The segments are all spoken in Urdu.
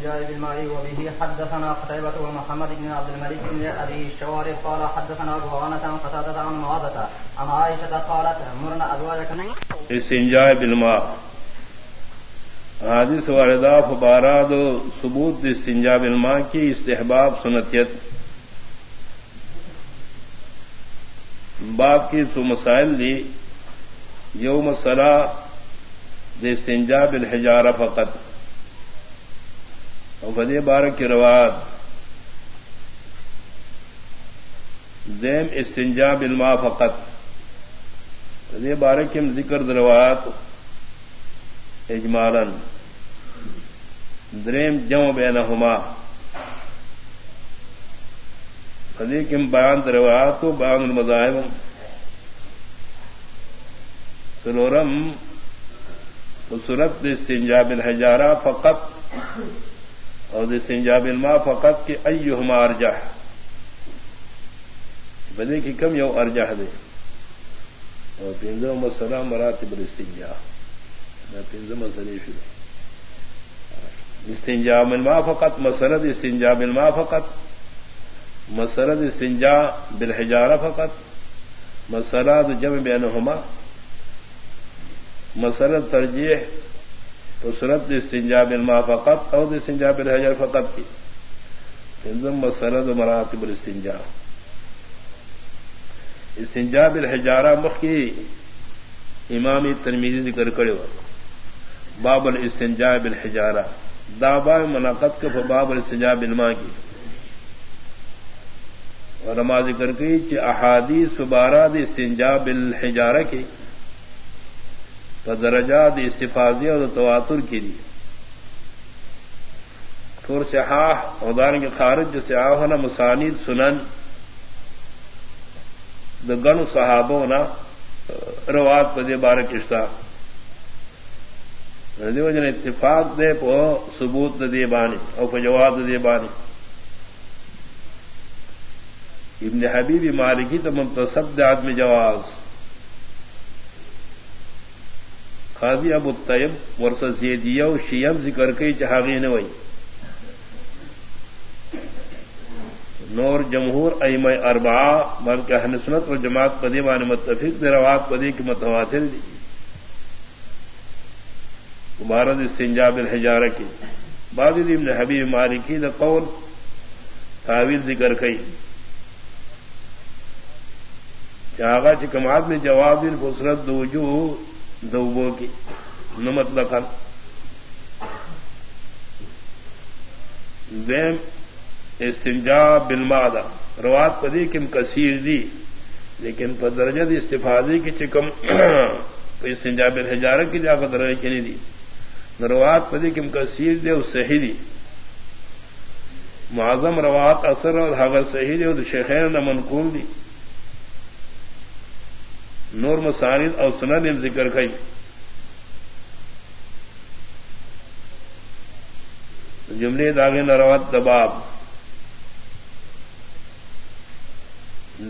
الاستنجاء بالماء وبه حدثنا قتيبة ومحمد بن عبد الملك بن أبي الشوارب قال حدثنا أبو عن قتادة عن معاذة عن عائشة قالت مرنا أزواجك استنجاء بالماء۔ حادث واردہ فباراد ثبوت استنجاء بالماء کی استحباب سنتیت۔ باپ کی تو مسائل دی۔ یوم سلا استنجا بالحجارہ فقط۔ اور بار کی روایت دیم استنجا بالما فقط فدی بار کی ذکر روایت اجمالن دریم جم بینہما. فدی کم بیان روایت بیان المذاہب. سلورم سورت استنجاب الحجارہ فقط. اور استنجاب الماء فقط کی ایہما ارجح۔ بدے کی کم یو ارجح دے۔ اور پنجم مسئلہ مراتب الاستنجا۔ میں پنجم مسئلے شروع۔ استنجاب الماء فقط مسرد استنجاب الماء فقط۔ مسرد استنجا بالحجارہ فقط۔ مسرد جم بینہما۔ مسرت ترجیح تو سرت استنجاب الماء فقط اور استنجاب الحجر فقط کی. مسرت مراتب الاستنجا. استنجاب الحجارہ مخ کی امامی ترمیزی ذکر کرے باب الاستنجاب الحجارہ دابا منعقد کے باب الاستنجاب الماء کی اور نماز ذکر کی کہ احادیث بارہ استنجاب الحجارہ کی. درجات استفاظی اور تواتر کی دی تھور سے ہاہ ادان کے خارج جو سے آنا مسانید، سنن دا گن صحابوں نا روات پدے بارہ کشتہ جن اتفاق دے پو ثبوت دے بانی اور جواب دے بانی ابن حبیبی مالکی تو منتصب دے آدمی جواز. قاضی ابو الطیب ورس زیدیہ شیم ذکر کئی چہاغی نوئی نور جمہور ایم اربا بلکہ اہل سنت و جماعت پدی مان متفق دے روات پدی کی متواتر دی۔ مبارد استنجاب الحجارہ کی۔ بعد ابن حبیب مالکی دا قول تعویل ذکر کئی۔ چاہا چکمات نے جواب دن فسرت دو دوبو کی نمت لکھن دیم استنجا بلمادا روات پدی کم کثیر دی، لیکن پر درجہ دی استفادی کی چکم استنجا بل ہزار کی جا کر درجہ کی نہیں دی۔ روات پدی کم کثیر دے اس صحیح دی۔ معظم روات اثر اور حاغر صحیح دے اور شیخین نہ منقول دی۔ نور مساند اور سنن ذکر کئی جملے داغے نروت دباب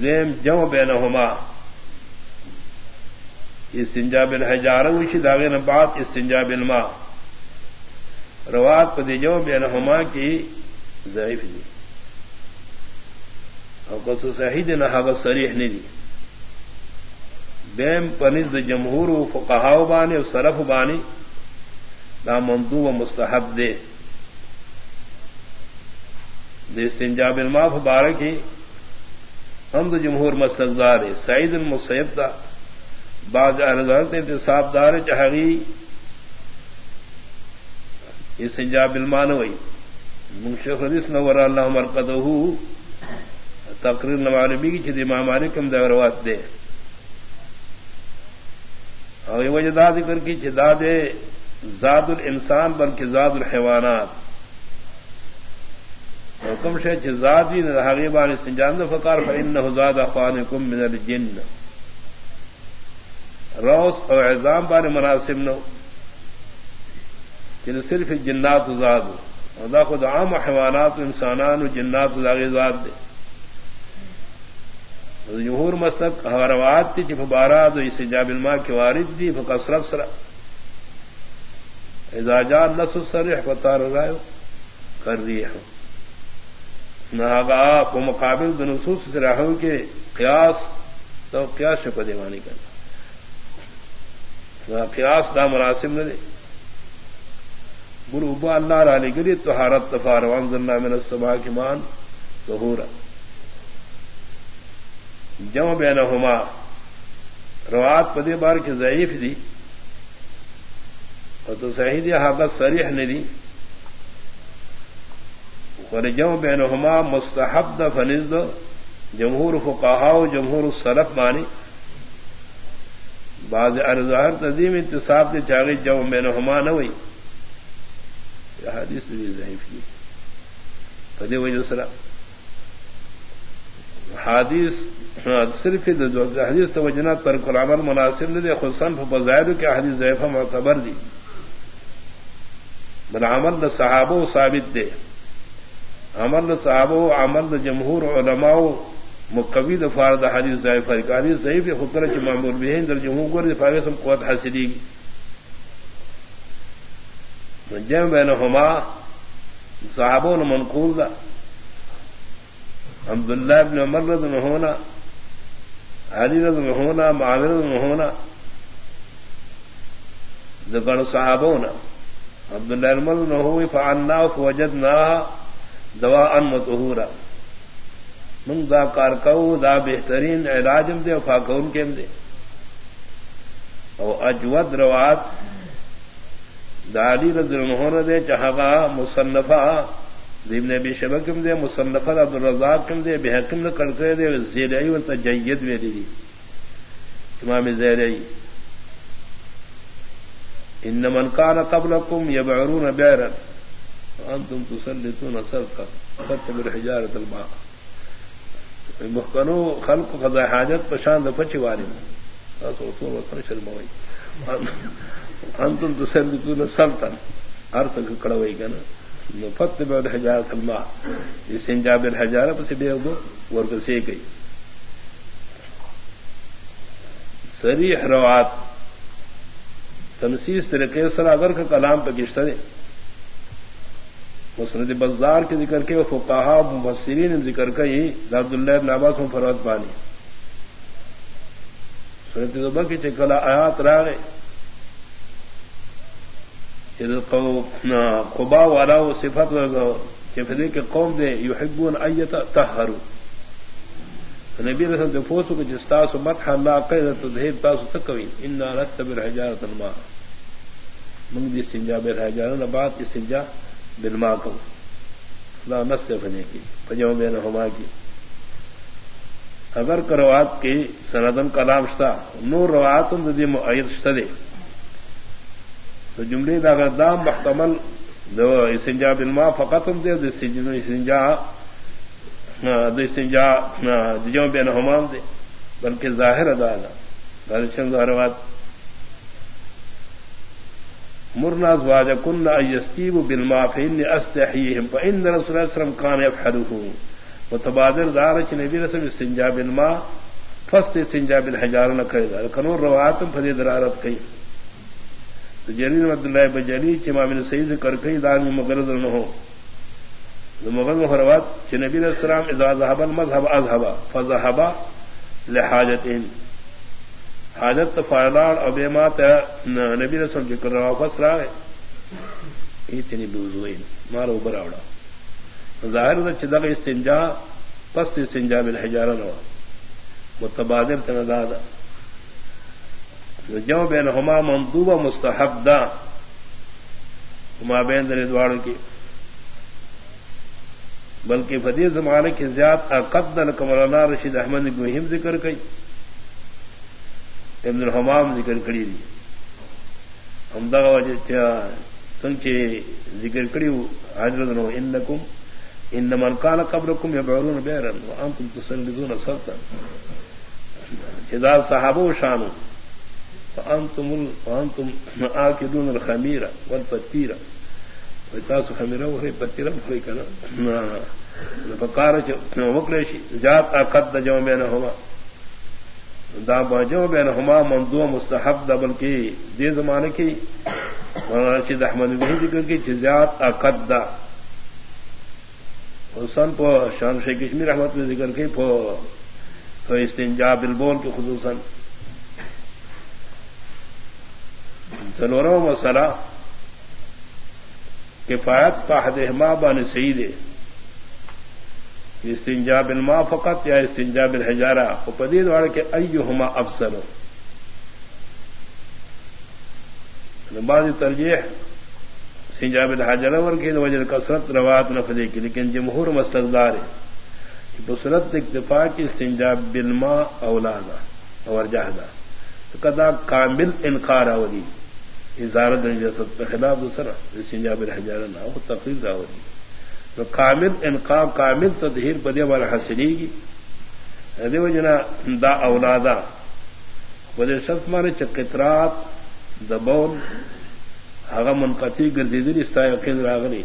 زیم جم بین ہوما استنجا بن ہزاروں اسی داغے نبات استنجا بن ماں روات پتی جو بین ہوما کی ضعیف دی. اور کچھ صحیح دن حاغت سریح نہیں دی. بیم پنز جمہور فقہاو بانی و صرف بانی، دا مندو و مستحب دے۔ دے استنجاب الماف بارکی ہم تو جمہور مستقدار سعید المسیب دا، بعض احرضات انتصاب دار چہری استنجاب المان ہوئی۔ منشف حدیث نور اللہ مرکز تقریر نوالبی کی چھ امام مالک ہم دے۔ اور یہ وجہ ذکر کی چداد زاد الانسان بلکہ زاد الحیوانات۔ حکم شہ چزادی حقیبان سنجان فکار فن زاد اخوان کم من الجن۔ روس اور اعظام بار مناسب نو کہ صرف جنات زاد ادا خود عام حیوانات انسانان جنات زاغ زاد دے۔ جمہور مستق روات تھی جب بارہ دو اسے جاب الما کی وارد دی فکسرف سرا اعزاجات نس سر فتار رائے کر رہی ہے ناگا کو مقابل دنسوس سے رہو کے قیاس تو قیاس سے پدیوانی کرنا قیاس دا مراسم نہ دے گرو ابا اللہ علی گری تو حارت تفار وانزلنا من السماء کی مان ظہورا جمع بینہما۔ روات پدے بار کی ضعیف دی۔ اور تو صحیح دی ہاں حالت سریح نے دی۔ ورجم بینہما مستحب دا فنز دو جمہور فقہا جمہور السلف مانی بعض ارظاہر تزیم انتصاب دے چاگی جم بینہما نہ ہوئی۔ حدیث بھی ضعیف کی فدی وجہ سرا۔ حادیث صرف حدیث توجنا ترک العمل مناسب نے دے خصن بظاہر کے حدیث ضعیفہ معتبر دی۔ بل عمل دا صحابہ ثابت دے۔ عمل صاحب عمل نہ جمہور علماء مقوی دفار دا حدیث ضعیف فرقانی ضعیف خطر چ معمول بھی ہیں در جمہور دفاع سم قوت حاصلی گی جم بینہما صحابوں نے منقول دا۔ عبد اللہ ابن عمر رض میں ہونا علی رض میں ہونا معاور رض میں ہونا دگن صحابوں نا عبد اللہ عمر نہ ہوئی فعنا وجد نہ دوا ان متہورا منگ دا کار کو دا بہترین علاجم دے وفا کے دے۔ او اجود روات دالی رضی اللہ دے چہگا مصنفہ ابن ابی شبکم دے مصنفہ عبد الرزاق کم دے بحکم نے کرتے دے زیرئی و تجید میری دی۔ امام زیرئی ان من کان قبلکم یبعرون بیرن انتم تسلطون سرقا فتب الحجارة الماء محکنو خلق خدا حاجت پشاند پچی واری۔ تاسو اصول وطن شرموئی انتم تسلطون سرقا ارتک کڑوئی کنا فتب الحجارة الماء. اس انجاب الحجارة پسی بے اگو ورکسی گئی. سریح روات تنسیس طریقے سر اگر کا کلام پہ گشتہ دے. مسرد بزار کے ذکر کے فقہا مبصرین ذکر کا ہی عبد اللہ ناباس میں فروت پانی سنت زبر کی چکلا آیات راغے. قبا والا وہ صفت چفدے کے قوم دے یو حبون ایت تہرو نبی رسم دے فوسو کو جس تاسو مت اللہ قید تو دہیر تاسو تکوی انا نتبر حجارت الماء۔ من دی استنجا بیر حجارت نبات استنجا بلما کو۔ خدا نس سے بنے کی پجو میں نما کی۔ اگر کروات کی سندن کلام شتا، نور روات دی معید دے۔ تو جملے دا اگر دام محتمل دو سنجا بلما فقتم دے دو سنجا دو سنجا جو بے نحمان دے، بلکہ ظاہر ادا چند روات مرنا زواج کن یستیب بلما فین استحیم فان رسول اللہ وسلم کان یفعله متبادر دار چ نبی رسول استنجا بالماء فست استنجا بالحجار نہ کرے دار کنو روات فدی درارت کئی۔ جریر عبد اللہ بجلی چ امام سید کر کئی دار مغرض نہ ہو۔ مغرض روات چ نبی رسول السلام اذا ذهب المذهب اذهب فذهب لحاجتين حاجت فائلار اب مات نبی رسول کے کر رہا فس رہا ہے۔ اتنی بوزوین مارا اوپر آوڑا ظاہر چدک استنجا، پس استنجا بل حجارہ نوا متبادر تن جو بین ہما مندوبہ مستحب دا ہما بین دن دوار کی. بلکہ فدی زمانے کی زیاد اقدل کمرانا رشید احمد گوہم ذکر کئی ابن الحمام ذکر کری دی. امدا وجہ سنچے ذکر کری حضرت نو انکم ان من کان قبرکم یبعرون بیرن وانتم تسلذون سلطا اذا صحابو شانو. فانتم وانتم آکدون الخمیر والپتیر ویتاسو خمیرہ وہی پتیرہ وہی کنا فقارا چا وکلشی جات آقد دا جو بینہما دا باجو بین ہما مندو مستحب دا بلکہ دے زمانے کی رشید احمد بھی ذکر کی جزیات اقد دا. حسن پو شان شیخ کشمیر احمد میں ذکر کی پو تو استنجا بلبول کے خصوصاً. سنوروں مسئلہ کفایت کا حد بان سعید استنجا بالما فقط یا استنجا بالحجارہ پدید واڑ کے ایہما افسر بعض ترجیح سنجاب الحجر کی وجہ کثرت روات نفدے کی لیکن جمہور مستقدار ہے بسرت اکتفا کی سنجاب بلما اولادا اور جہدا تو کدا کامل انکار اولی اظہارت جسد خلاف دوسرا سنجاب الحجر نہ وہ تقریر راولی تو کامل انقا کامل تدہیر بدے والا حاصلی گی ادے وجنا دا اولادا بدے شخص مانے چکترات دبون آگا ہاں منقطی گردی دل استا یقین راغلی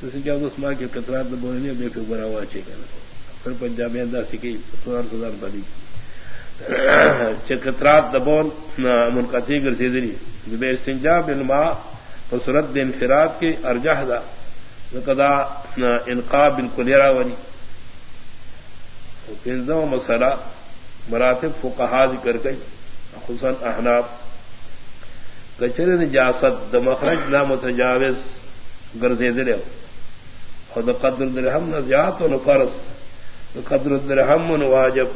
تو کیا اس ماں کے کترات دبون نہیں، بے فکر ہوا چاہیے پھر پنجاب اندر سیکھی سوار سدار بڑی چکترات دبون منقطی گردی دلی بے استنجا بن ماں فسرت دن فراد کے ارجہ دا. کدا انقا بالکل یرا ونی. مسئلہ مراتب فقہا ذکر گئی حسن احناب کچر نجاست د مخرج لا متجاوز گرزے دلے خود قدر درہم نہ زیات و فرض قدر درہم واجب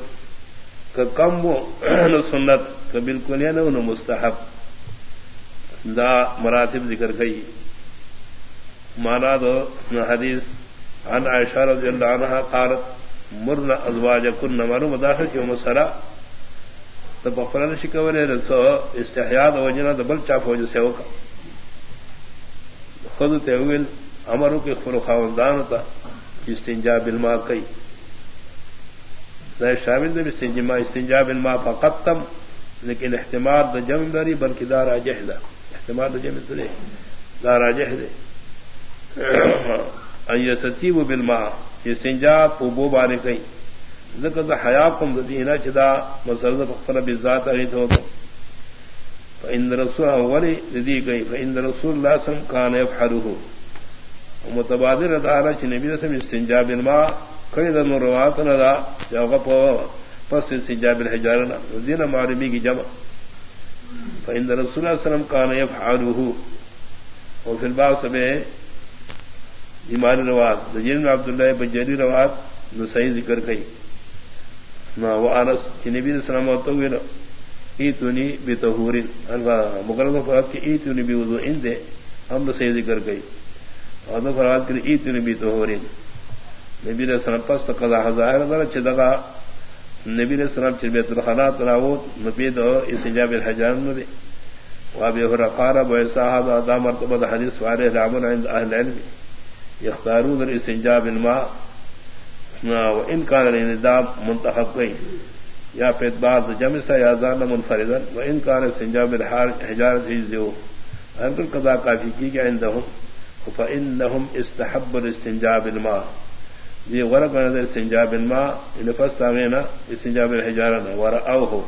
کا کم نہ سنت کا بالکل یا نہ مستحب. دا مراتب ذکر گئی مانا دو حدیث، عن عائشہ رضی اللہ عنہ قالت مرنا ازواج کن مرو مداخل کی مسرا تو بفرن شکور رسو استحیاد وجنا دبل چاپ ہو جسے ہوگا خود تیویل امرو کے خلو خاندان تھا استنجا بلما کئی شامل نے استنجما استنجا بلما کا قتم لیکن احتمال د جم داری، بلکہ دارا جہدا احتمال جم دے. دارا جہدے ستی وہ بلما استنجا پوبو بانے کئی. ذکر حیا کم دینا چدا مسرد فخر بذات ارید تو فإن رسول اولی ردی گئی فإن رسول اللہ سم کان یفحلہ متبادر ادارہ چ نبی رسم استنجا بالماء. کئی دن روات ندا جاگا پو پس استنجا بالحجار دین معلومی کی جمع. فإن رسول اللہ سلم کان یفحلہ وفي الباب سبے ایمان روات جن عبداللہ بجری روات نو صحیح ذکر کئی. وانس نبی السلام وتویل ایتونی بتہورن مغرب فرات کی ایتونی بوضو ان دے. ہم نے صحیح ذکر گئی اور فرات کی ایتونی بتہورن نبی علیہ السلام پس قضا ظاہر در چدغا نبی علیہ السلام چ بیت الخلات راوت نبی دو استجاب الحجان نبی وابي هريره قال، ابو اسحاق هذا مرتبه حديث وارد عمل عند اهل العلم يختارون الاستنجاب الماء. ان کا نظام منتخب گئی یا پھر بعض جم سا یا زان منفردن. و ان کا سنجاب حجارت ہر کل قضا کافی کی گیا اندہم. ان استحب الاستنجاب الماء. یہ ورق نظر استنجاب ما ان فستا غینا استنجاب الحجارن ور او ہو،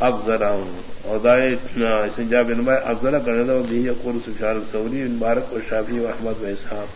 افضل اور دائے استنجاب الماء افضل کرنے بھی یقول سفیان الثوری، مبارک و شافی و احمد و اسحاق۔